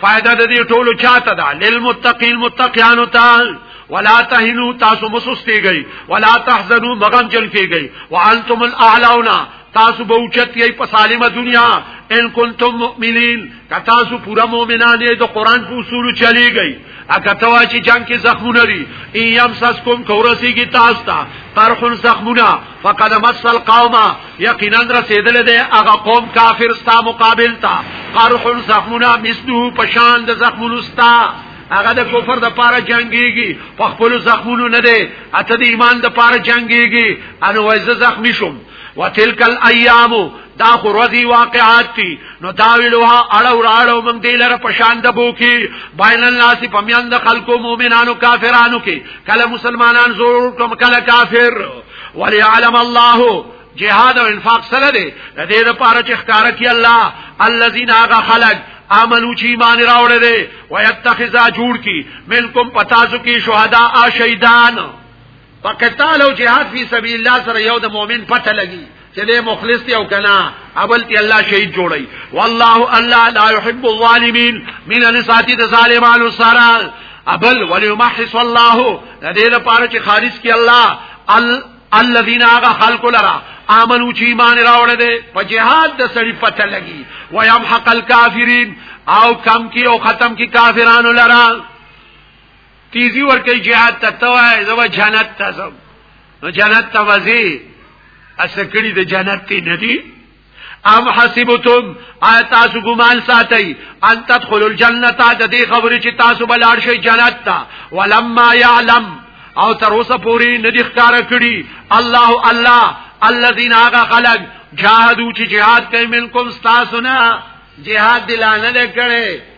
فائدہ د دې ټولو چاته ده للمتقین متقیانو تعال ولا تهنوا تاسو مسستیږئ ولا تحزنوا مغم جن کیږئ وانتم الاعلون تاسو به اوچت یی په سالمه دنیا ان کنتم مؤمنین که تاسو پورا مؤمنان یی د قران په اصول چلیږئ اګه توا چې جنگ کې زخمونه لري ایم سس کوم کورسیږي تاسو ته ترخن زخمونه فقد مس القوم یقینا رسیدل دې هغه قوم کافر ستا مقابل تا قرح زخمنا مثله پشان د زخمونو ستا هغه د کفر د پاره جنگيږي په خپل زخمونو نه دي اته د ایمان د پاره جنگيږي ان وایز زخمی شوم وتلک الايام دا خو رضی واقعات تی نو داویلوها اړو راړو من دی لره پشان د بوکی بین الناس پمیان د خلکو مؤمنانو کافرانو کې کله مسلمانان زور کوم کله کافر وليعلم الله جهاد او انفاق سره دی د دې لپاره چې ښکارا کی الله الذين هغه خلق عملو چې ایمان راوړل دي ويتخذا جوړ کی منکم پتاسو کی شهدا شهیدان په قتال او جهاد فی سبیل الله سره یو د مؤمن پته لګي چې له مخلص دی او کنا اول تی الله شهید جوړي والله الله لا يحب الظالمین من الساتی د ظالمانو سره ابل وليمحص الله د دې لپاره چې خالص کی الله ال الذين اغا خلق لرا امنو چې ایمان راوړل دي په جهاد د سړي پته لګي ويمحق الكافرين او کم کی او ختم کی کافرانو لرا تیزی ورکی جهاد تا توائی زبا جنت تا زم نو جنت تا وزی اسکڑی دا جنت تی ندی ام حسبتم آیا تاسو ګمان ساتي ان تدخلوا الجنه د دې خبرې چې تاسو بلار شي جنت ته ولما يعلم او تر اوسه پوری ندی ښکارا کړی الله الله الذين هغه خلق جاهدوا چې جهاد کوي منکم تاسو نه جهاد دلانه لکړي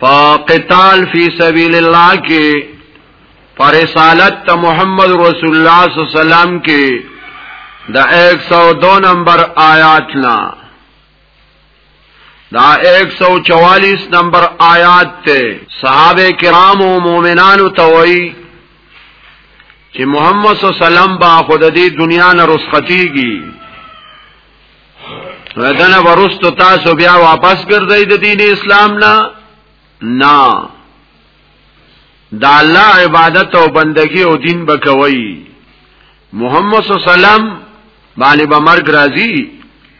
په قتال فی سبیل الله کې پر رسالت محمد رسول الله صلی الله علیه وسلم کې دا 102 نمبر آیات نا دا 144 نمبر آیات ته صحابه کرام او مؤمنانو ته وایي چې محمد صلی الله علیه وسلم با خود دې دنیا نه رسختيږي ردنه ورستو تاسو بیا واپس ګرځئ د دین اسلام نه نه دا الله عبادت او بندگی او دین بکوي محمد صلی الله علیه وسلم باندې به مرګ راځي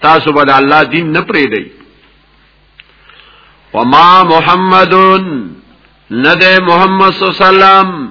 تاسو به الله دین نه پرې دی وما محمدون نده محمد صلی الله علیه وسلم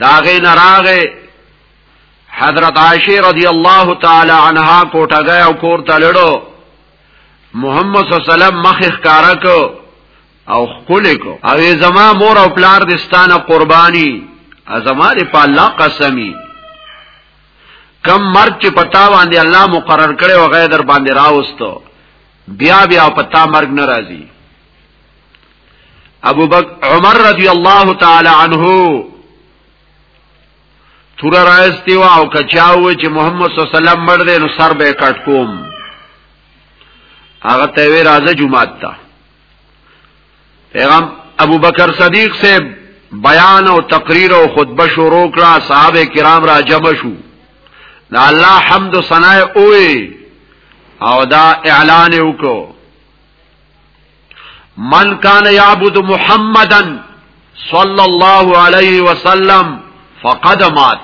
داغه نراغه حضرت عائشه رضی الله تعالی عنها کوټګه او کور ته لړو محمد صلی الله علیه وسلم مخ ښکارا کو او خپل کو او زما مور او پلار د ستانه قربانی ازما د په الله قسمی کم مرد چې پتا باندې الله مقرر کړي او غیر در باندې راوستو بیا بیا پتا مرګ ناراضي ابو بکر عمر رضی الله تعالی عنہ تور راځتي وا او کچاو چې محمد صلی الله علیه وسلم مړ دی نو سر به کټ کوم هغه ته وی راځه جمعه ته پیغام ابو بکر صدیق سے بیان او تقریر او خطبه شروع کړه صحابه کرام را جمع شو دا الله حمد و ثنا او دا اعلان وکړو من کان یعبد محمدا صلی الله علیه وسلم فقد مات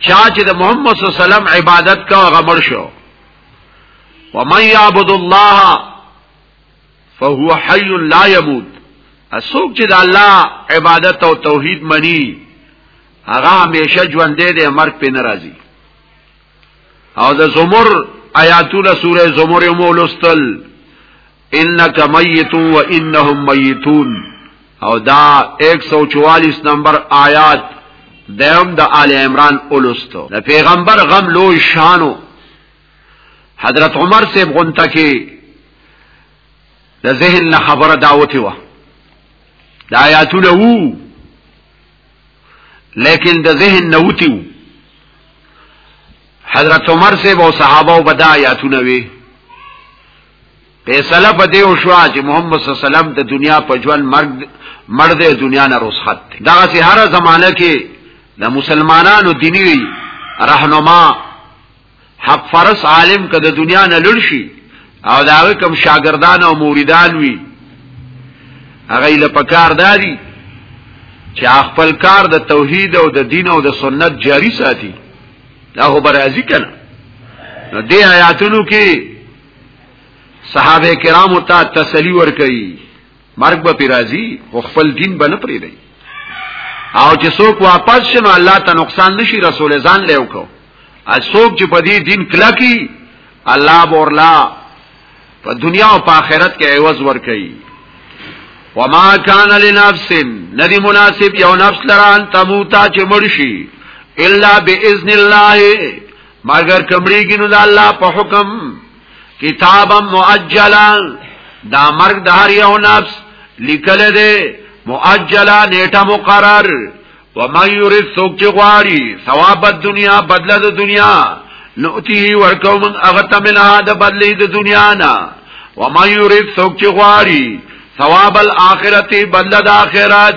چا چې د محمد صلی الله علیه وسلم عبادت کا غمر شو ومن یعبد الله فهو حي لا يموت اسوک چې د الله عبادت او توحید منی هغه همیشه ژوند دی مرګ په ناراضي او د زمر آیاتونه سوره زمر یو مولستل انک میت و انهم میتون او دا 144 نمبر آیات دیم د آل عمران اولستو د پیغمبر غم لوی شانو حضرت عمر سے غنته کې د ذهن له خبره داوتی و دا آیاتونه وو لیکن د ذهن نوتیو حضرت عمر سے بو صحابه او بدا یاتونه وی فیصله په دې وشو چې محمد صلی الله علیه وسلم د دنیا په ژوند مرګ مړ دی دنیا نه رسخت دی دا سه هر زمانہ کې د مسلمانانو دینی رهنما حق فرس عالم که د دنیا نه لړ شي او دا کوم شاګردان او موریدان وي هغه له پکار دادي چې خپل کار د توحید او د دین او د سنت جاری ساتي دا هو برازي کنه نو دې آیاتونو کې صحابه کرامو ته تسلی ورکړي مرګ به پی راځي خو خپل دین به نه پرې دی او چې څوک واپس شنو الله ته نقصان نشي رسول ځان له وکړو ا څوک چې په دې دین کلکی الله بورلا په دنیا او په آخرت کې عوض ورکړي وما كان لنفس ندی مناسب یو نفس لران تموتا چې مرشي الا باذن الله مگر کمړيږي نو د الله په حکم کتابا مؤجلا دا مرګ د هر یو نفس لیکل دی مؤجلا نیټه مقرر و من یرید سوک چی غواری ثواب الدنیا بدله د دنیا نؤتیه ورکو من اغتا منها د بدله د دنیا نا و من یرید سوک چی غواری ثواب الاخرتی بدله د آخرت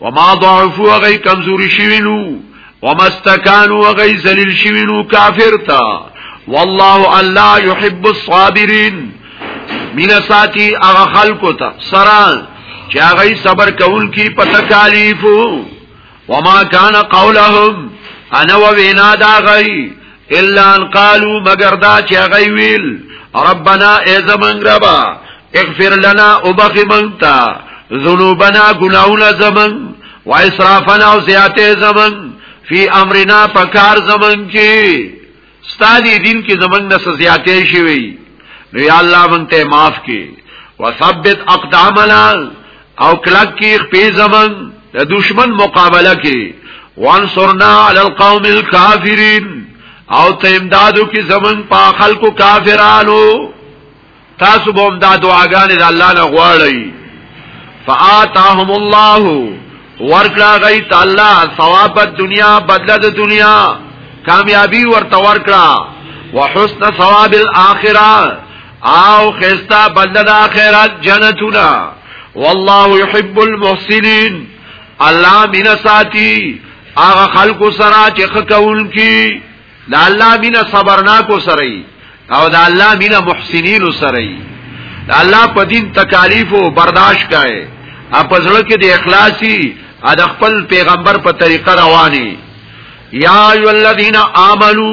وما ضعفوا غي کمزوري شوینو وما استكانوا غي ذلیل شوینو کافر تا والله الله يحب الصابرين من ساتي هغه خلکو ته سران چې هغه صبر کوونکي په تکالیفو وما كان قولهم انا وینا دا غي الا ان قالو مگر دا چې هغه ویل ربنا ازمن ربا اغفر لنا وبخي منتا ذنوبنا گناهنا زمن و اسرافنا او زیاته زمن فی امرنا پکار زمن کې ستادی دین کې زمن نه زیاته شي وي نو یا الله مونږ ته معاف کې وثبت اقدامنا او کلک کی خپی زمن د دشمن مقابله کی وانصرنا علی القوم الكافرین او ته امدادو کی زمن په خلکو کافرانو تاسو به امداد دعاګانې د الله نه غواړی فآتاهم الله ورکړه غي تعالی ثواب د دنیا بدله د دنیا کامیابی ورته ورکړه وحسن ثواب الاخره او خستا بدل اخرت جنتنا والله يحب المحسنين الله من ساتي هغه خلق سره چې خکول کی د الله من صبرناکو سره او د الله من محسنین سره د الله په دین تکالیف او برداشت کای ا پزړه کې د اخلاصي ا د خپل پیغمبر په طریقه رواني یا ایو الذین آمنو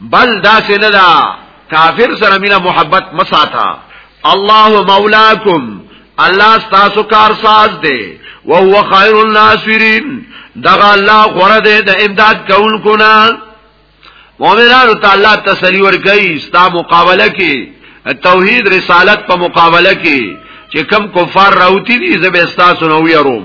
بل دا سندا کافر سره مینا محبت مساتا الله مولاکم الله تاسو کار ساز دی او هو خیر الناصرین دغه الله غره دی د امداد کوونکو نه مؤمنانو ته الله تسلی ورکړي ستا مقابله کې توحید رسالت په مقابله کې چې کم کفار راوتی دي زبې تاسو نو یروم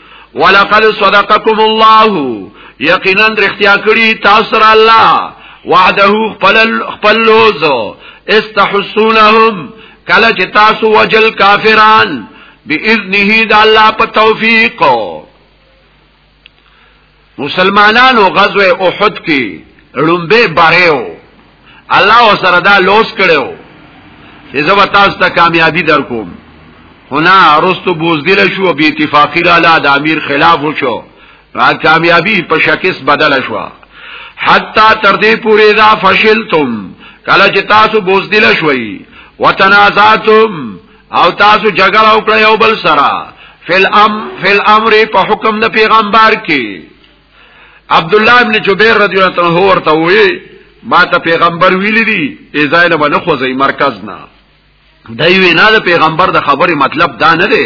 ولقد صدقكم الله یقینا رختیا کړی تاسو را الله وعده خپل خپل لوز استحسونهم کله چې تاسو وجل کافران باذنه د الله په توفیق مسلمانانو غزوه احد کې لومبه بارېو الله سره دا لوس کړو چې زه به تاسو ته کامیابی درکوم هنا رستو بوزدل شو او بی اتفاقی را لا د امیر خلاف وشو را کامیابی په شکست بدل شو حتا تر دې پورې دا فشلتم کله چې تاسو بوزدل شوي وتنازعتم او تاسو جګړه وکړه یو بل سره فل ام فل امر په حکم د پیغمبر کې عبد الله ابن جبیر رضی الله عنه ورته وی ما ته پیغمبر ویل دي ایزایل باندې خوځي مرکز نه دای وینا د پیغمبر د خبرې مطلب دا نه دی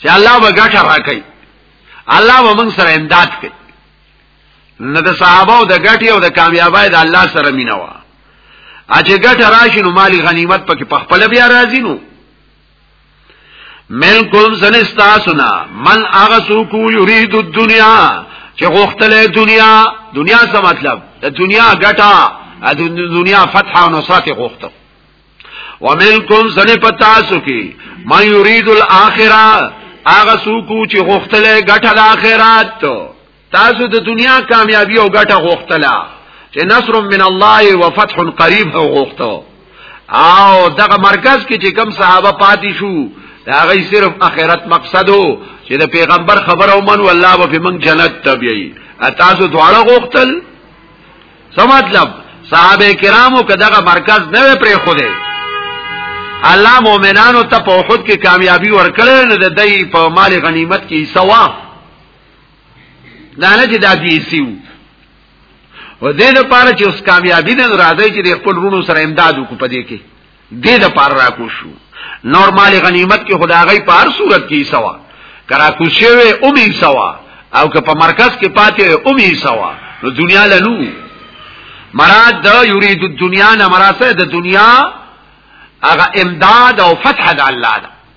چې الله به ګټه راکړي الله به موږ سره امداد کوي نه د صحابه او د ګټي او د کامیابی د الله سره مینا وا اچې ګټه راشي نو مالی غنیمت پکې په خپل بیا راځي نو مل کوم سنستا سنا من هغه څوک یرید الدنیا چې غوښتلې دنیا دنیا څه مطلب د دنیا ګټه د دنیا فتح او نصرت غوښته ومنکم زنی پتاسو کی من یرید الاخره هغه سوکو چې غختله ګټه د اخرت تاسو د دنیا کامیابی او ګټه غختله چې نصر من الله وفتح قریب هو غختو او دغه مرکز کې چې کم صحابه پاتې شو هغه صرف اخرت مقصدو چې د پیغمبر خبره ومن والله به موږ جنت تبعي تاسو دواړه غوښتل څه مطلب صحابه کرامو که دغه مرکز نه پرې خو دی الله مؤمنانو ته په خود کې کامیابی ورکړل نو د دای په مال غنیمت کې سوا دا نه چې دا بي سیو و دې لپاره چې اوس کامیابی نه راځي چې خپل رونو سره امداد وکړي په دې کې دې د پار را کو شو نورمال غنیمت کې خدایغی په هر صورت کې سوا کرا کو شوی او می سوا او که په مرکز کې پاتې او می سوا نو دنیا لنو مراد د یرید الدنیا نه مراسه د دنیا هغه امداد او فتح د الله ده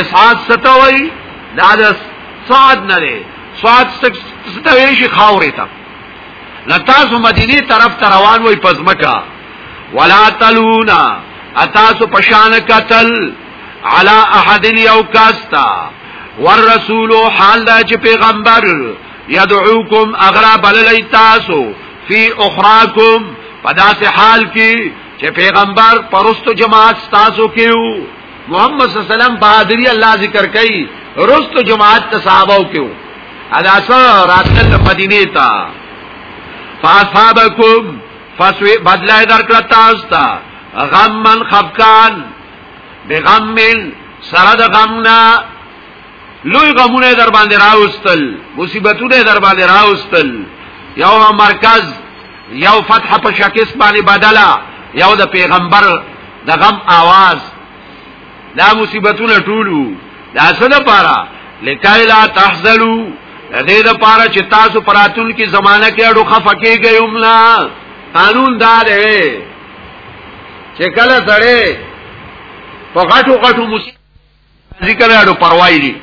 اسعاد ستوي دا د سعد نه دی سعد ستوي شي خاورې ته لتاسو مدینه طرف ته روان وي پزمکا ولا تلونا اتاسو پشان قتل علا احد یو کاستا والرسول حال دا چې پیغمبر يدعوكم اغرا بللی تاسو فی اخراکم پداس حال کی چې پیغمبر پرستو جماعت تاسو کیو محمد صلی الله علیه وسلم بہادری الله ذکر کوي رست جماعت ته صحابه کېو ادا سره راتل مدینه ته فاصحابکم فسوی بدلای درکړه تاسو ته غمن خفقان بغمن سره د غمنا لوی غمونه در باندې راوستل مصیبتونه در باندې راوستل یو مرکز یو فتح په شکست باندې بدلا یو د پیغمبر د غم आवाज دا مصیبتونه ټولو دا څه لپاره لکای لا تحزلوا دې د پاره چې تاسو پراتون کې زمانہ کې اډو خفه کېږئ امنا قانون دا دی چې کله سره په غټو غټو مصیبت ذکر اړو پروايي دي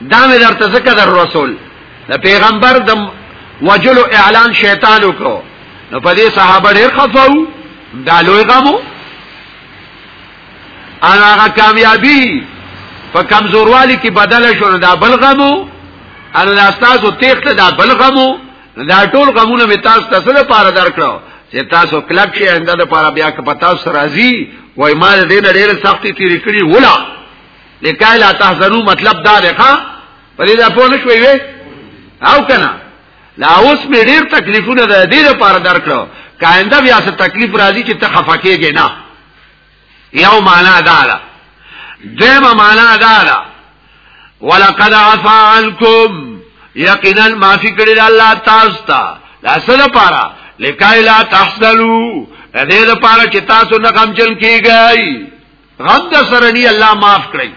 دا مې درته ذکر در رسول د پیغمبر د وجلو اعلان شیطان وکړو نو په دې صحابه ډېر خفاو دا لوی غمو انا هغه کامیابی په کمزوروالی کې بدل شو دا بل غمو انا استاد او تخت دا بل غمو دا ټول غمونه می تاسو ته سره پاره درکړو چې تاسو کلک شئ انده د پاره بیا که پتا سره راځي وای ما دې نه ډېر سختي تیری کړی ولا لکای لا تحزنو مطلب دا دی ښا په دې دا په نشوي وي او کنه لا اوس می ډېر تکلیفونه د دې لپاره درکړو کاینده بیا څه تکلیف راځي چې ته خفقېږې نه یو معنا دا ده دیمه معنا دا ده ولقد عفا عنكم یقینا معافی کړی د الله تاسو ته دا څه لپاره لکای لا تحصلوا دې لپاره چې تاسو نه غم چل کیږئ غم د سره ني الله معاف کړی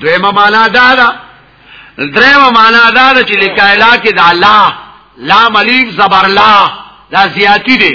دویمه معنا دا ده دریمه معنا دا ده چې لکای لا کې د الله لا ملیک زبر لا دا زیاتی دی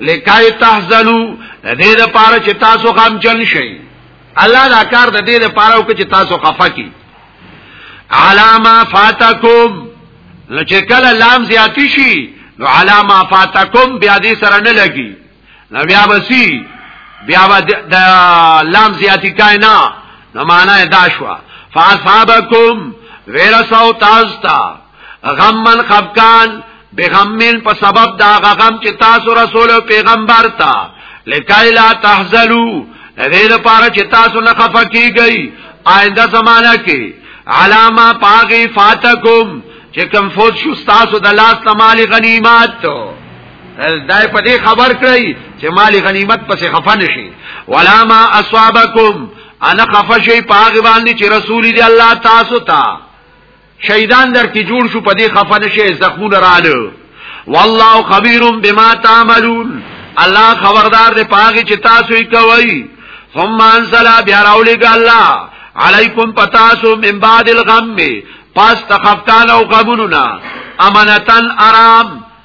لکای تحزنو د دې لپاره چې تاسو غم جن شئ الله دا کار د دې لپاره وکړي چې تاسو خفه کی علامه فاتکم نو چې کله لام زیاتی شي نو علامه فاتکم بیا دې سره نه لګي نو بیا وسی بیا د لام زیاتی کای نه نو معنا دا شو فاصحابکم ویرسو تاسو ته غمن خفقان بغمن په سبب دا غم چې تاسو رسول او پیغمبر تا لکای لا تحزلو دې لپاره چې تاسو نه خفه کیږئ آینده زمانہ کې علامه پاغي فاتکم چې کم فوت شو تاسو د لاس تمال غنیمت ته دای په دې خبر کړی چې مال غنیمت پسې خفه نشي ولا ما اصابکم انا خفشی پاغ باندې چې رسول دی الله تاسو ته شهیدان در کې جوړ شو په دې خفه نشي زخمونه رااله والله خبير بما تعملون الله خبردار دی پاګه چې تاسو یې کوي ثم انزل بیا راولېګ الله علیکم پتاسو من بعد الغم پس تخفتان او غموننا امنتن آرام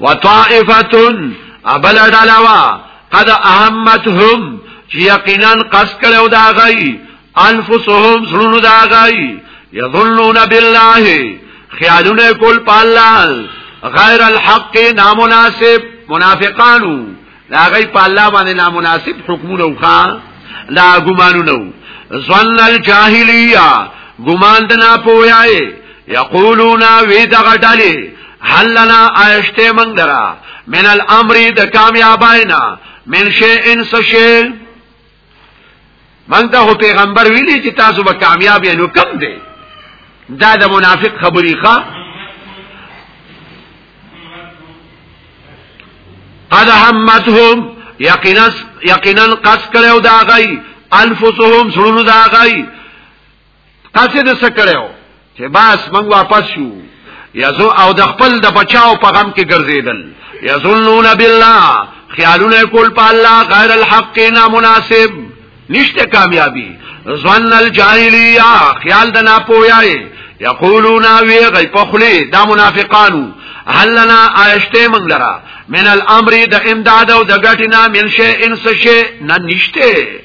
وطائفتن ابل ډلاوا قد اهمتهم چې یقینا قص کړو دا غي انفسهم زړونو دا غي یظنون بالله خیالونه کول پالان غیر الحق نامناسب منافقانو دا غي په الله باندې نامناسب حکمونه وکا لا ګمانونه ظن الجاهلیه ګمان د نه پویای یقولون وی دغه ډلې هل لنا آیشته من درا من الامر د کامیاباینا من شی انس شی من ته هو پیغمبر ویلی چې تاسو به کامیاب یې نو کم دی دا د منافق خبرې ښا قد همتهم یقینا یقینا قص کړو دا غي انفسهم سرونو دا غي تاسو دې څه کړو چې بس موږ واپس شو یزو او د خپل د بچاو په غم کې ګرځیدل یظنون بالله خیالونه کول په الله غیر الحق نه مناسب نشته کامیابی ظن الجاهلیه خیال د ناپوهی یقولون وی غی پخلی دا منافقانو هل لنا آیشته من لرا من الامر د امداد او د غټنا من شی انس شی نه نشته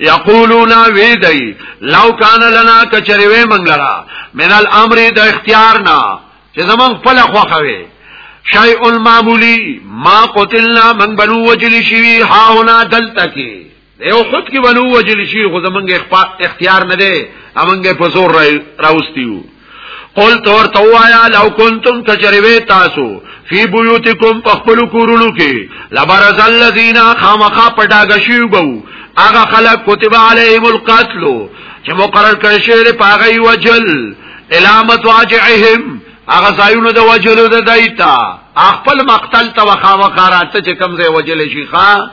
یقولون وی دی لو کان لنا کچری وی منګرا من الامر د اختیار نه چې زمون خپل خوخه وی شیء المعمولی ما قتلنا من بنو وجل شوی ها هنا دلته کې یو خود کې بنو وجل شوی خو زمونږ اختیار نه دی امونږ په زور راوستیو قل تور توایا لو کنتم کچریوی تاسو فی بیوتکم پخپلو کورونو کې لبرز الذین خامخا پټاګشیو بو هغه خلق کتب علیهم القتل چې مقرر کړی شوی په هغه وجل علامت واجعهم هغه ځایونو د وجلو د دایتا خپل مقتل ته وخامخارات چې کم ځای وجل شي ښا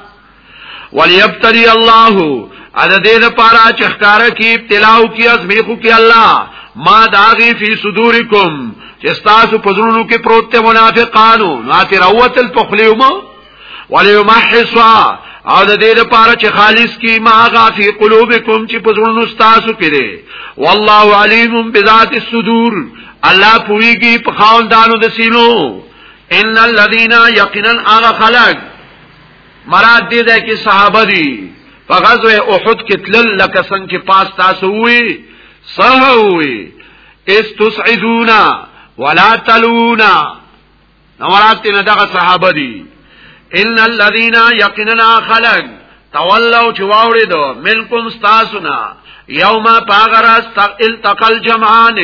وليبتلي الله ا دې د پاره چې ښکار کې ابتلا او کې ازمیخو کې الله ما داغي فی صدورکم چې تاسو پزړونو کې پروت ته منافقانو ناتر اوتل تخلیوم وليمحصا او د دې لپاره چې خالص کی ما غافی قلوبکم چې پزړونو تاسو کې دي والله علیم بذات الصدور الله پویږي په خاوندانو د سینو ان الذين يقينا اغه خلق مراد دې ده کې صحابه دي په غزوه احد کې تلل لکه څنګه چې پاس تاسو وي سهوي استسعدونا ولا تلونا نورات نه دغه صحابه دي ان الذين يقيننا خلق تولوا چې واورې دو منکم استاسنا یوم پاغرا التقل جمعان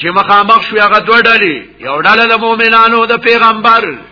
چې مخامخ شو هغه دوه ډلې یو ډله د مؤمنانو د پیغمبر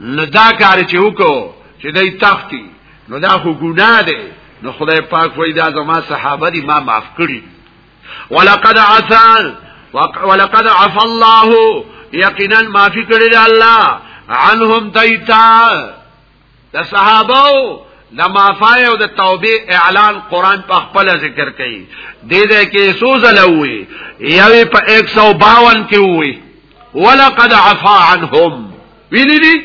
نو دا کار چې وکړو چې دای تختی نو دا خو ګناه دی نو خدای پاک وای دا زما صحابه دي ما معاف کړی ولقد عفا ولقد عفا الله یقینا معافی کړی الله عنهم دایتا د صحابهو د معافای او د توبې اعلان قران په خپل ذکر کوي د دې کې سوزلوي یوې په 152 کې وي ولقد عفا عنهم ویلي دي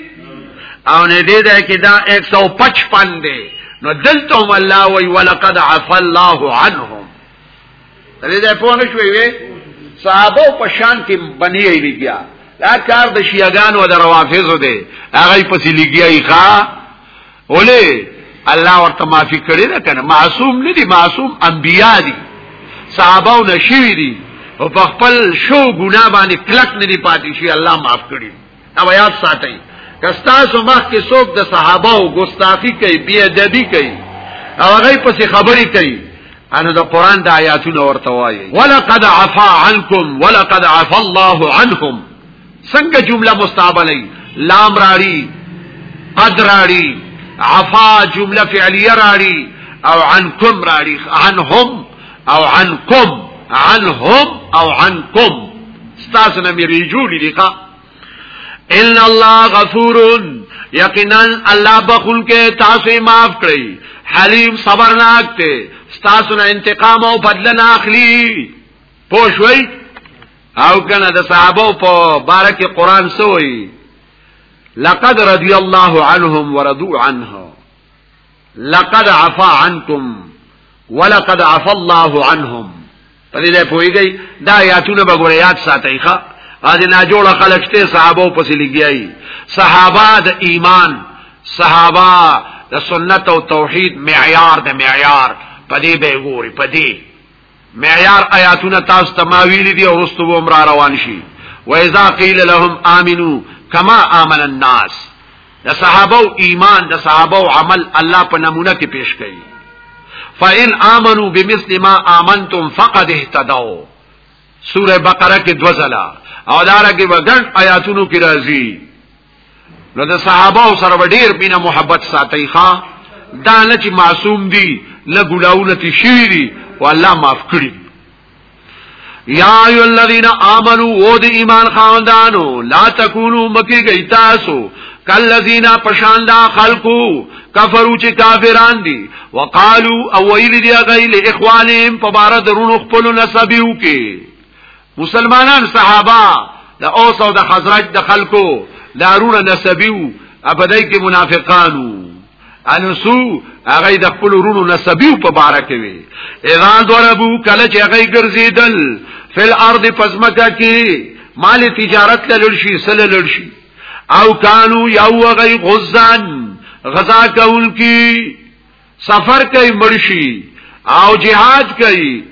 او نه دې ده کې دا 155 دی نو دلته الله وی ولقد عفا الله عنهم دې ده په نه شوې وي صحابه په شان کې بني وي بیا دا کار د شیعاګانو او د روافضو دی هغه په سلیګیای ښا ولې الله ورته معافي کړی نه کنه معصوم نه دي معصوم انبیا دي صحابه او نشوي دي او په خپل شو ګنا باندې کلک نه دي پاتې شي الله معاف کړی او یاد ساتئ کستا سو مخ کې څوک د صحابه او ګستاخی کوي بی ادبی کوي او هغه پسې خبرې کوي انو د قران د آیاتونو ورته وایي ولقد عفا عنكم ولقد عفا الله عنهم څنګه جمله مستعبلی لام راړي قد راړي عفا جمله فعلیه راړي او عنكم راړي عنهم او عنکم عنهم او عنکم ستاسو نه مې ریجوړي دي ښا ان الله غفورون یقینا الله بخون کې تاسو یې معاف کړئ حلیم صبرناک ته تاسو نه انتقام او بدل نه اخلي پوښوي او کنه د صحابه په باره کې قران سوې لقد رضي الله عنهم ورضوا عنه لقد عفا عنكم ولقد عفا الله عنهم په دې پويږي دا آیاتونه به ګور یاد ساتي ښا باز نه جوړ خلک ته صحابه پسې لګیایي صحابه د ایمان صحابه د سنت او توحید معیار د معیار پدې به ګوري پدې معیار آیاتونه تاسو ته ما ویلي دي او رستو به عمره روان شي وإذا قيل لهم آمنوا كما آمن الناس د صحابه او ایمان د صحابه او عمل الله په نمونه کې پیش کړي فإن آمنوا بمثل ما آمنتم فقد اهتدوا سوره بقره کې دوزلا او دارنګه وګڼ آیاتونو کې راځي نو د صحابه سره ډیر مینه محبت ساتي ښا دا نه چې معصوم دي له ګناونه تی شي دي او الله معاف کړی یا ایو الذین آمنو او د ایمان خاوندانو لا تکونو مکی گئی تاسو کلذین پشان دا خلقو کفرو چې کافران دي وقالو او ویل دی غیل اخوانهم په بار درونو خپل نسبیو کې مسلمانان صحابه د اوس او د خزرج د خلکو لارونه نسبیو ابدای کې منافقانو انسو هغه د خپل ورونو نسبیو په باره کې وي اذا ضربو کله چې هغه ګرځیدل فل ارض پزمکه کې مال تجارت لړل شي سل لړل شي او کانو یو غی غزان غزا کول کی سفر کوي مرشي او جهاد کوي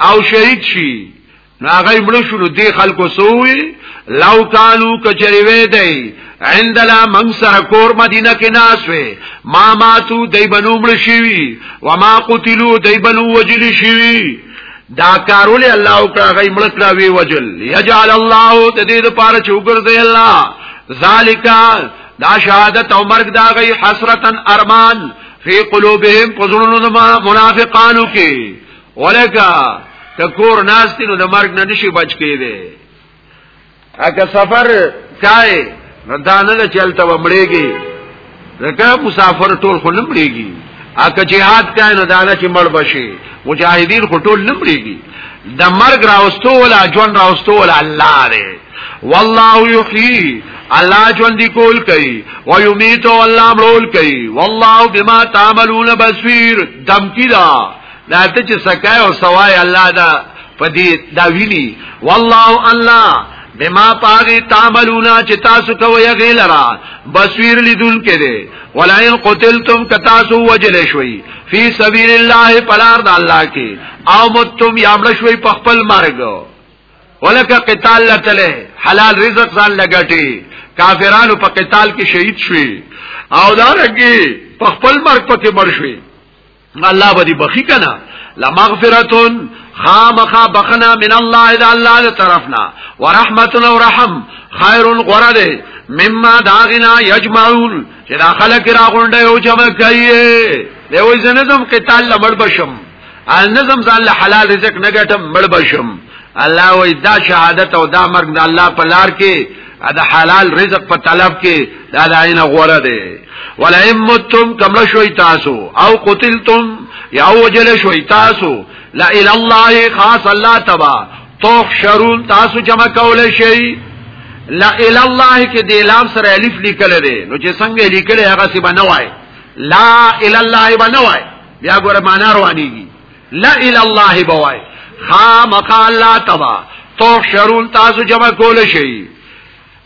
او شهید شي ناغی مړو شنو دی خلکو سووی لو کانو کچری وی دی عندنا من سر کور مدینه کې ناس وی ما ماتو دی بنو مړ شوی و ما قتلو دی بنو وجل شوی دا کارول الله او کړه غي مړ کړه وی وجل یجعل الله د دې لپاره چې وګرځي الله ذالک دا شهادت او مرګ دا غي حسرتن ارمان فی قلوبهم پزړونو د منافقانو کې ولکا تکور ناشتي نو د مرګ نه نشي بچ کېده اګه سفر کای نو دا نه چلته ومړېږي ځکه مسافر ټول خو نه مړېږي اګه jihad کای نو دا نه چې مړ بشي مجاهدین خو ټول نه مړېږي د مرګ راوستو ولا ژوند راوستو ولا الله دی والله یحیی الله ژوند کول کوي و یمیت والله مرول کوي والله بما تعملون بصیر دمکی دا دا ته چې سکای او سوای الله دا پدې دا ویني والله الله بما پاغي تعملونا چې تاسو کوي غیلرا بصیر لیدون کړي ولئن قتلتم کتاسو وجل شوي فی سبیل الله پلار د الله کې او متم یامل شوي په خپل مرګ ولکه قتال لتله حلال رزق ځان لګټي کافرانو په قتال کې شهید شوي او دا رګي په خپل مرګ پکې مړ شوي الله به دې بخي کنه لمغفرتون خامخا بخنا من الله اذا الله دې طرفنا ورحمتنا ورحم خير غرده مما داغنا يجمعون چې دا خلک را غونډه یو جمع کوي دی وې زنه زم قتال لمړ بشم ان نظم ځان له حلال رزق نه ګټم مړ بشم الله وای دا شهادت او دا مرګ د الله په لار کې دا حلال رزق په طلب کې دا د عین غوړه دی ولا امتم کم شوي تاسو او قتلتم یا وجل شوي تاسو لا اله الله خاص الله تبا تحشرون تاسو جمع کول شي لا اله الله کې د لام سره الف لیکل دي نو چې څنګه لیکل هغه سی بنوای لا اله الله بنوای بیا ګوره معنا روانيږي لا اله الله بوای خامخ الله تبا تحشرون تاسو جمع کول شي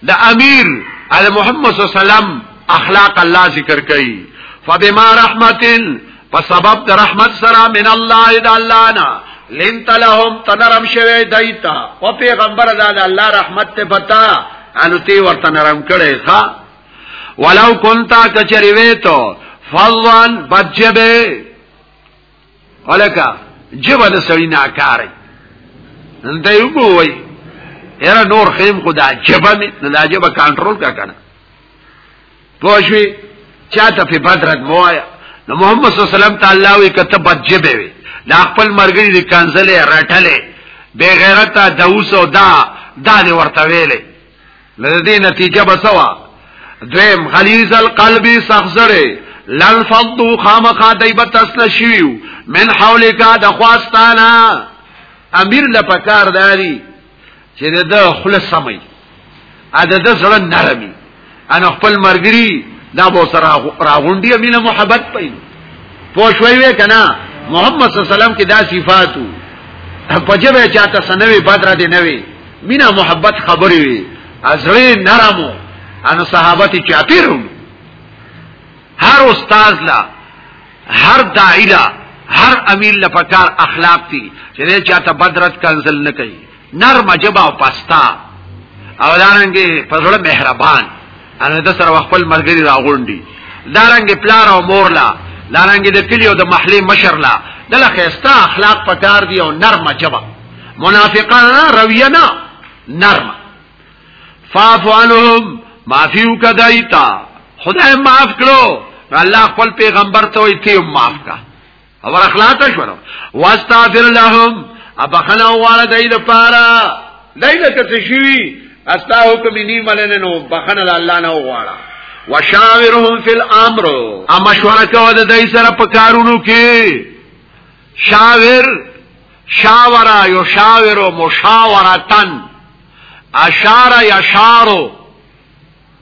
د امیر علی محمد صلی الله علیه وسلم اخلاق الله ذکر کوي فبما رحمتن په سبب د رحمت سره من الله د الله نه لنت لهم تنرم شوی دایتا او پیغمبر د الله رحمت ته پتا انو تی ورته نرم کړي ښا ولو كنت كچريويتو فضوان بجبه ولکه جبه د سړی ناکاره انته یو کوی یره نور خیم خدا جبه می نه دا جبه کنټرول کا کنه پوښوی چاته په بدرت موایا نو محمد صلی الله علیه وسلم تعالی وی کته بد جبه وی دا خپل مرګی د کنزلې رټلې بے غیرتا دوس او دا دا دی ورته ویلې لده دی نتیجه بسوا دویم غلیز القلبی سخزره لن فضو خامخا دیبا تسل شویو من حولکا دخواستانا امیر لپکار داری چه ده ده خلص سمی اده ده زړه نرمی ان خپل مرګری دا بو سره راغونډي امینه محبت پي پوښوي وې کنا محمد صلی الله علیه وسلم کې دا صفاتو پجبه چاته سنوي بدر دي نوي مینا محبت خبرې وي ازړې نرمو ان صحابت چاپیرو هر استاد لا هر داعی لا هر امیر لا پکار اخلاق دي چې چاته بدرت کنزل نه کوي نرم جبا او پستا او دانګي په زړه مهربان ان د سره خپل مرګري راغونډي دا رنګ پلار او مور لا دا رنګ د کلی او د محلي مشر لا دله خيستا اخلاق پکار دی او نرمه جبا منافقانه رویه نه نرمه فاعفو عنهم معفیو کدایتا خدای معاف کړو الله خپل پیغمبر ته وي ته معاف کا او اخلاق شو نو واستغفر لهم ابخنا والا دای د پارا دای د څه شي استا حکم نی ملنه نو بخنه الله نه والا وشاورهم فی الامر ا مشوره کوه د دای سره په کارونو کې شاور شاورا یو شاورو مشاورتن اشاره یشارو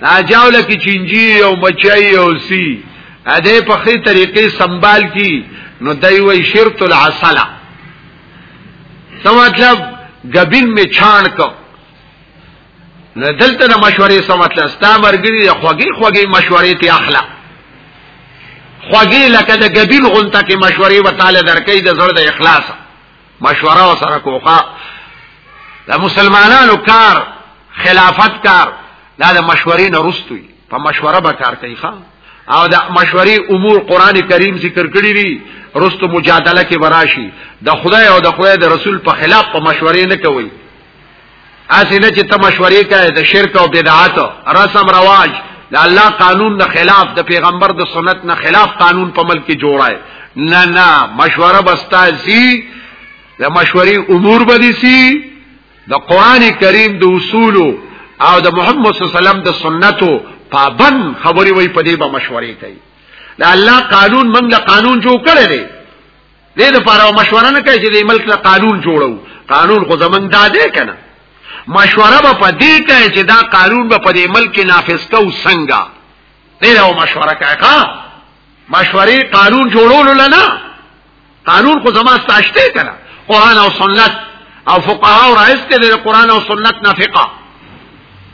دا جاوله کې چنجي او مچي او سی ا دې په خې طریقې سنبال کی نو دای وی شرط العسل څه مطلب غبین می چھان کو نو دلته د مشورې څه مطلب ستا مرګري خوږی خوږی مشورې ته اخلا خوږی لکه د غبین غونټه کې مشورې وتاله درکې د زړه د اخلاص مشوره سره کوخه د مسلمانانو کار خلافت کار دا د مشورې نه رستوي په مشوره به کار کوي ښا او د مشورې امور قران کریم ذکر کړی دي رستو مجادله کې براشي د خدای او د خدای د رسول په خلاف په مشورې نه کوي اسنه چې ته مشورې کوي د شرک او بدعات رسم رواج د الله قانون نه خلاف د پیغمبر د سنت نه خلاف قانون په ملک کې جوړای نه نه مشوره بستا زی د مشورې امور بدی سي د قران کریم د اصول او د محمد صلی الله علیه وسلم د سنتو پابند خبري وي په دې به مشورې کوي د الله قانون موږ له قانون جوړ کړی دی دې لپاره مشوره نه کوي چې د ملک له قانون جوړو قانون خو زمنګ داده کنه مشوره به په دې کوي چې دا قانون به په دې ملک نافذ کو څنګه دې له مشوره کوي ښا مشورې قانون جوړول لنا قانون خو زما ستاشته کنه قران او سنت او فقها او رئیس ته د قران او سنت نه فقہ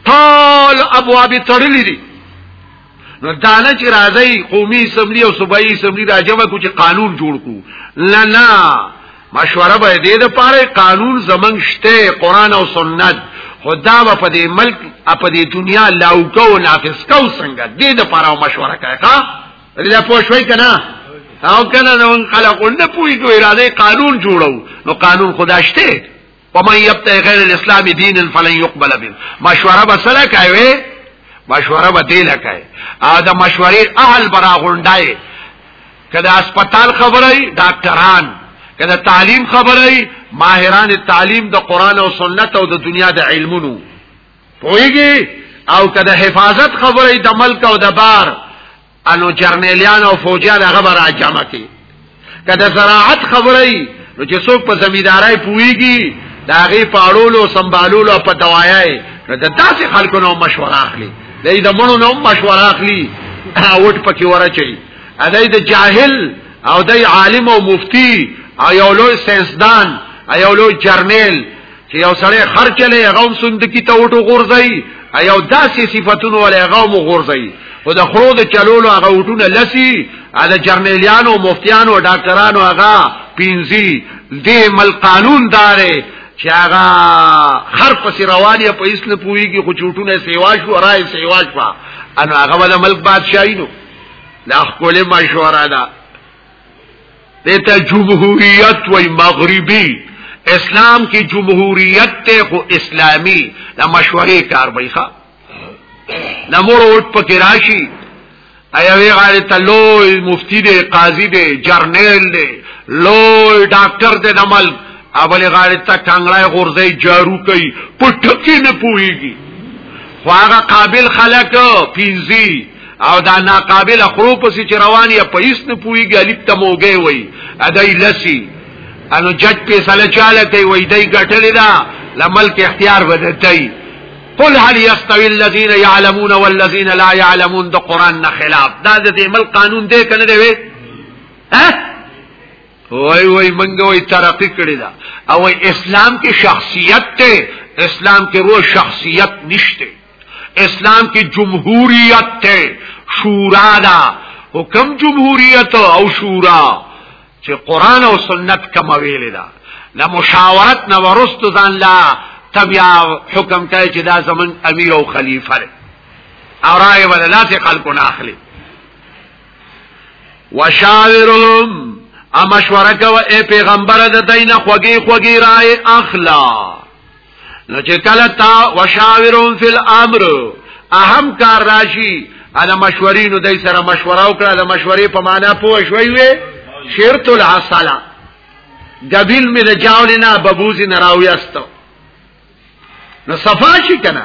ټول ابواب تړلې دي نو دانه چې راځي قومي اسمبلی او صوبایي اسمبلی راجمه کو چې قانون جوړ کو نه نه مشوره به دې د پاره قانون زمنګ شته قران او سنت خدا به په دې ملک په دې دنیا لاو کو نافذ کو څنګه دې د پاره مشوره کوي ښا دې په شوي کنه او کنه نو خلق نه پوي دوی را دې قانون جوړو نو قانون خدا شته ومن يبتغي غير الاسلام دينا فلن يقبل منه مشوره بسله کوي مشوره به دی لکه ا د مشورې اهل برا غونډای کله هسپتال خبرای ډاکټران کله تعلیم خبرای ماهران تعلیم د قران او سنت او د دنیا د علمونو پوهیږي او کله حفاظت خبرای د ملک او د بار انو جرنیلیان او فوجیان هغه به را جمع کی که د زراعت خبره نو چې څوک په زمیدارای پویږي دا غي پاړولو سمبالولو په دوايای نو د داسې خلکو نو مشوره اخلي د دې مړو نو مشوره اخلي اوټ پکې ورچي ا دې د جاهل او د عالم او مفتی او یو لوی ساينسدان او یو لوی جرنیل چې یو سړی خرچلې هغه هم صندوقي ته وټو غورځي ایو داسې صفاتونو ولې هغه مو غورځي خو د خرو د چلولو هغه وټونه لسی د جرنیلیانو مفتیانو ډاکټرانو هغه پینځي د مل قانون دارې چې هغه خر پس رواني په اسلام پويږي خو چوټونه سیواش و راي سیواش پا ان هغه ول ملک بادشاہي نو لا خپل مشوره ده دیتا جمهوریت وی مغربی اسلام کی جمهوریت تے خو اسلامی دا مشوری کار بی خواه نمور اوٹ پکی راشی ایوی غاری تا لوی مفتی دے قاضی دے جرنیل دے لوی ڈاکٹر دے نمل اولی غاری تا کنگلائی غرزی جارو کئی پٹکی نپوئی گی خواغا قابل خلق پینزی او دا ناقابل خروپ سي چې روان یا پیس نه پويږي الف ته موګي وي ادای لسی انو جج په سره چاله کوي وای دای ګټلې دا لملک اختیار بدتای قل هل يستوي الذين يعلمون والذين لا يعلمون د قران نه خلاف دا د دې مل قانون دی کنه دی وای وای منګه وای ترقی کړی دا او اسلام کې شخصیت ته اسلام کې روح شخصیت نشته اسلام کې جمهوریت ته شورا دا حکم جمهوریت او شورا چې قران او سنت کوم ویل دا لا مشاورت نه ورست ځان لا تبیا حکم کوي چې دا زمون امیر او خلیفہ دی او رائے ولا لا ته خلکو نه اخلي وشاورهم امشورک و اے پیغمبر د دین خوږی خوږی رائے اخلا نو چې کله تا وشاورون فی الامر اهم کار راشي انا مشورین دای سره مشوره وکړه د مشورې په معنا پوه شوي وي شرط العسل قبیل می د جاول نه ببوزی نه راویاستو نو صفاشی کنه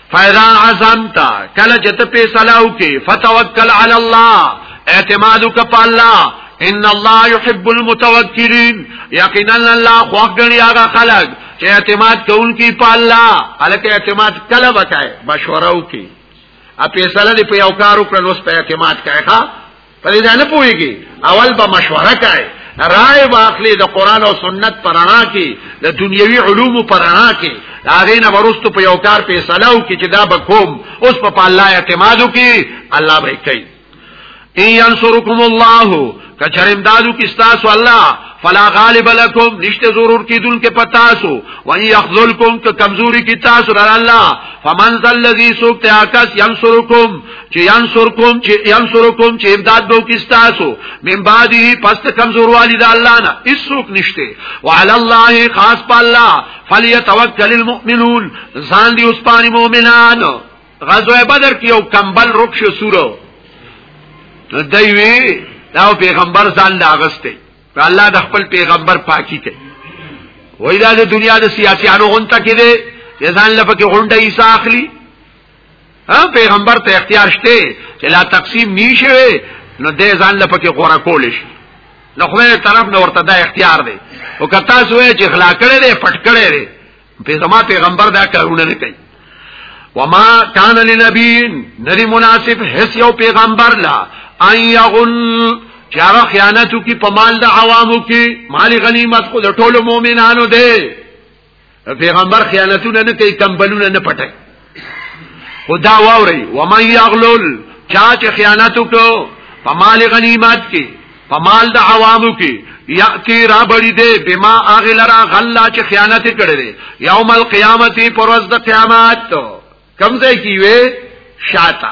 فاذا عزمت کله چې ته فیصله وکې فتوکل علی الله اعتماد وکړه په الله ان الله يحب المتوکلین یقینا الله خوښګنی هغه خلک چې اعتماد کوونکی په الله الکه اعتماد کله وکای مشوره وکي ا فیصله دی په یو کار وکړ نو په اعتماد کایخه په دې نه پويږي اول به مشوره کوي رائے واخلې د قران او سنت پرانا کې د دنیوي علوم پرانا کې هغه نه ورستو په یو کار په سلاو کې چې دا بکوم اوس په الله اعتماد وکي الله به کوي ان ينصركم الله کچرم دادو کې تاسو الله فلا غالب لكم نشته ضرور کیدون کې پتاسو و ان يخذلكم ک کمزوري کې تاسو در الله فمن ذا الذي سوقت عكس ينصركم چې انصر کوم چې انصر کوم چې امداد به وکي تاسو من بعدي پس کمزور والی د الله نه هیڅوک نشته وعلى الله خاص په الله فليتوکل المؤمنون ځان دي اوس پانی مؤمنان غزوه بدر کې یو کمبل رکش سورو دوی دا پیغمبر ځان لاغسته الله د خپل پیغمبر پاکي کوي وای دا د دنیا د سیاسيانو غونټه کې دي ځان لپاره کې غونډه یې ساخلی ها پیغمبر ته اختیار شته چې لا تقسیم نشوي نو دې ځان لپاره غوړه کول شي نو خدای طرف نه ورته دا اختیار دی او کتا سوې چې اخلاق کړي دې پټ کړي دې په زما پیغمبر دا کارونه نه کوي وما کان لنبین ندی مناسب هیڅ یو پیغمبر لا ان یغل چاغه خیانتو کی پمال د عوامو کی مال غنیمت کو د ټولو مؤمنانو دی پیغمبر خیانتونه نه کوي کمبلونه نه پټي خدا واوري ومن یغلل چا چې خیانت وکړو په مال غنیمت کې په مال د عوامو کې یاتی را بړی دې بما اغلرا غلا چې خیانت کړي دي یوم القیامت پر ورځ د قیامت کمزې کیوي شاته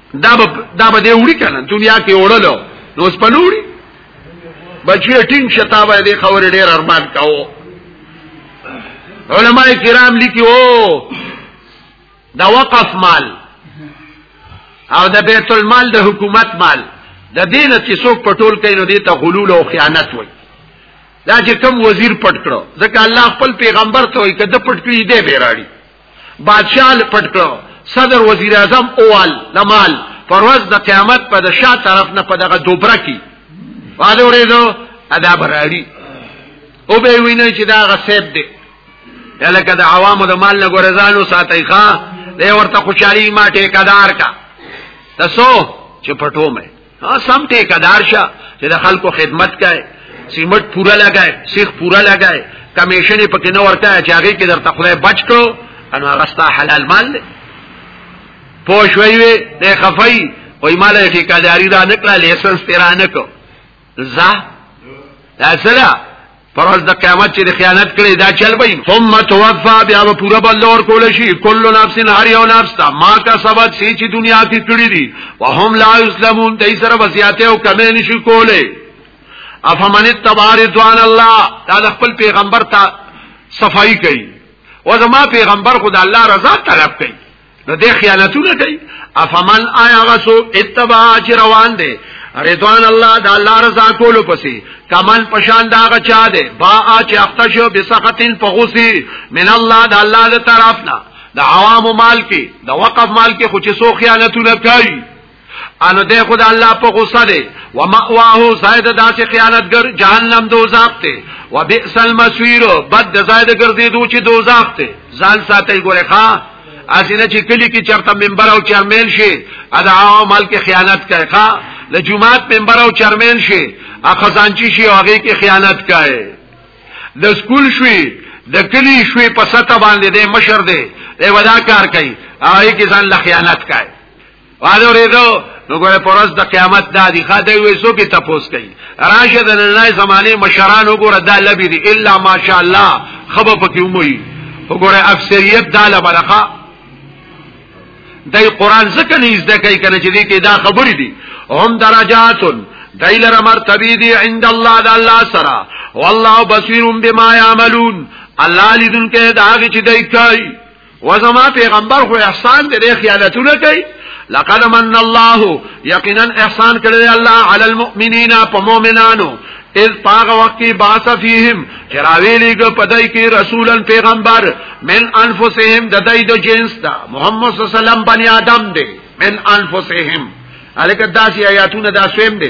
دا به دا به دی وړي کنه دنیا کې وړلو نو اوس پلوړي بچی ټینګ شتا به دې خور ډېر ارمان کاو علما کرام لیکي او دا وقف مال او د بیت المال د حکومت مال د دینه چې څوک پټول کین نو دې ته غلول او خیانت وایي دا چې کم وزیر پټ کړو ځکه الله خپل پیغمبر ته وایي کده پټ کړی دی بیراړي بادشاہ پټ کړو صدر وزیر اعظم اوال لمال پرواز د قیامت په د شا طرف نه په دغه دوبره کې واده ورېدو ادا براړي او به ویني چې دا غصب دی لکه د عوامو د مال نه ګورزانو ساتي ښا دی ورته خوشالي ما ټیکدار کا تاسو چې پټو مې ها سم ټیکدار شه چې د خلکو خدمت کوي سیمټ پورا لګای سیخ پورا لګای کمیشن پکې نه ورته چې هغه کې درته خدای بچ کو انو هغه ستا حلال مال دی پوه شوي وي د خفای وای مال ټیکداري دا نکړه لیسنس تیرا نکو زه دا سره پرز د قیامت چې خیانت کړي دا چل بین ثم توفا بیا به پورا بل اور کول شي کل نفس هر یو نفس تا ما کا سبب سي چې دنیا کې کړی دي وهم لا یسلمون دای سره وصیت او کمې نشي کوله افمن تبار دوان الله دا خپل پیغمبر ته صفائی کوي او زما پیغمبر خدای الله رضا طلب کوي نو دې خیانتونه کوي افمن آیا غسو اتباع چې روان دي رضوان الله د الله رضا کولو پسې کمن پشان دا غچا ده با چې اختشو بسختن فغسی من الله د الله د طرفنا د عوام مال کې د وقف مال کې خو چې سو خیانتونه کوي انو ده خدا الله په غصه دی و مأواه زائد داسې خیانتګر جهنم دوزاخ ته و بئس المسویر بد زائد ګرځیدو چې دوزاخ ته ځان ساتي ګوره ښا اسینه چې کلی کې چرته منبر او چرمن شي ادا عمل کې خیانت کوي ښا د جمعات منبر او چرمن شي اخزانچی شي هغه کې خیانت کوي د سکول شوي د کلی شوي په ستا باندې د مشر دی دی ودا کار کوي هغه کې ځان له خیانت کوي واده ورېدو نو ګوره پرز د قیامت دا دی خاطر وې سو کې تپوس کوي راشه د نړۍ زمانه مشران وګوره دا لبي دي الا ماشاء الله خبر پکې وموي وګوره اکثریت دا لبرخه دای قران ځکه نه زده کوي کنه چې دې کې دا خبرې دي هم درجاتن دای لره مرتبه دي عند الله د الله سره والله بصیر بما يعملون الله لیدونکو دا چې دای کوي وزما پیغمبر خو احسان دې ډېر خیالتونه کوي لقد من الله یقینا احسان کړی الله علی المؤمنین په مؤمنانو اذ پاغ وقت کی باس فیهم چراوی لیگ پدائی کی رسولا پیغمبر من انفسهم ددائی دو جنس دا محمد صلی اللہ علیہ وسلم بنی آدم دے من انفسهم علیکت داسی آیاتون دا سویم دے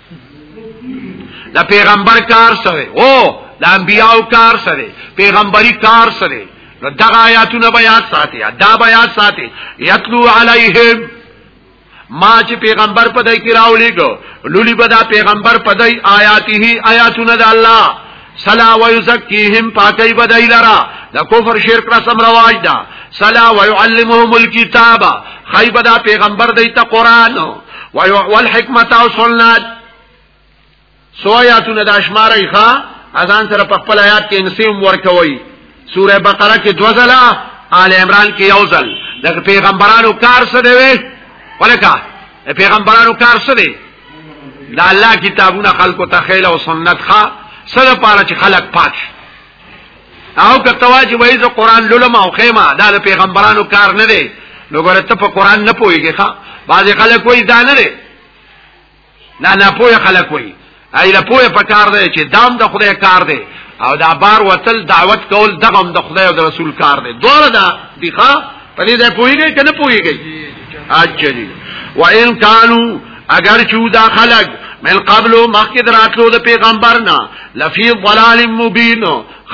دا پیغمبر کار سره او دا انبیاو کار سره پیغمبري کار سره نو دا آیاتونه بیا ساتي دا بیا ساتي یتلو علیهم ما چې پیغمبر په دای کې راولېګو لولي بدا پیغمبر په دای آیاته آیاتونه د الله سلا و یزکیهم پاکی بدای لرا دا کفر شرک رسم رواج دا سلا و یعلمهم الكتاب خیب دا پیغمبر دیتا قرآن والحکمت او سنت سوایاتون دا شماری خوا ازان سره په خپل آیات کې انسیم ورکوي سوره بقره کې دوزلا آل عمران کې یوزل د پیغمبرانو کار څه دی ولکه پیغمبرانو کار څه دی دا الله کتابونه خلکو ته خیل او سنت ښا سره پاره چې خلک پات او کتوا چې وایي زه قران لولم او خیمه دا د پیغمبرانو کار نه دی نو ګوره ته په قران نه پوهیږې ښا بعض خلک وایي دا نه دی نه نه پوهه خلک وایي ایله پوهه په کار دی چې دام د خدای کار دی او دا بار وتل دعوت کول دغم د خدای او د رسول کار دی دوړه دا دی ښا په دې ځای پوهیږي کنه پوهیږي اچھا جی وان کانو اگر چو دا خلق من قبل مخکې دراتلو د پیغمبر نه لفی ضلال مبین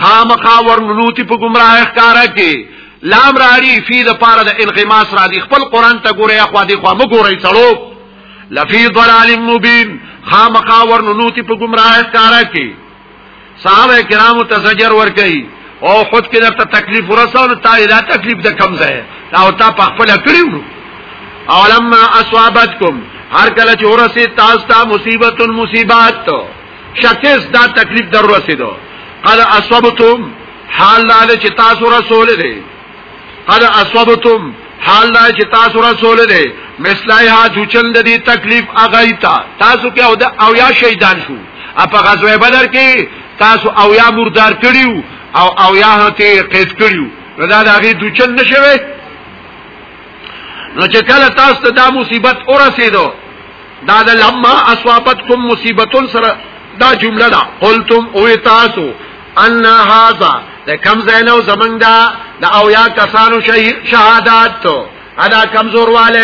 خامخا ورنوتی په گمراه ښکارا کې لام راړي فی د پاره د انغماس را دي خپل قران ته ګوره یا خو دي خو مګورې څړو لفی ضلال مبین خامخا ورنوتی په گمراه ښکارا کې صحابه کرامو ته زجر ور کوي او خود کې درته تکلیف ورساو نو تا دا تکلیف د کم ځای او تا په خپل کړیو او لما اصابتکم هر کله چې ورسې تاسو ته مصیبت مصیبات شکست دا تکلیف در رسیدو قد اصابتم حال لاله چې تاسو رسول دي قد اصابتم حال دا چې تاسو رسول له مثلایها جوچل د دې تکلیف اغایتا تاسو کې او دا او یا شهیدان شو اپ غزوه بدر کې تاسو او یا مردار کړیو او او یا هته قید کړیو دا د هغه جوچل نشوي نو چې کله تاسو ته دا مصیبت اورسېدو دا د لما اصابتکم مصیبتون سره دا جمله دا قلتم او تاسو ان هاذا د کم زینو زمنګ دا د او یا کسانو شهادت ادا کمزور والے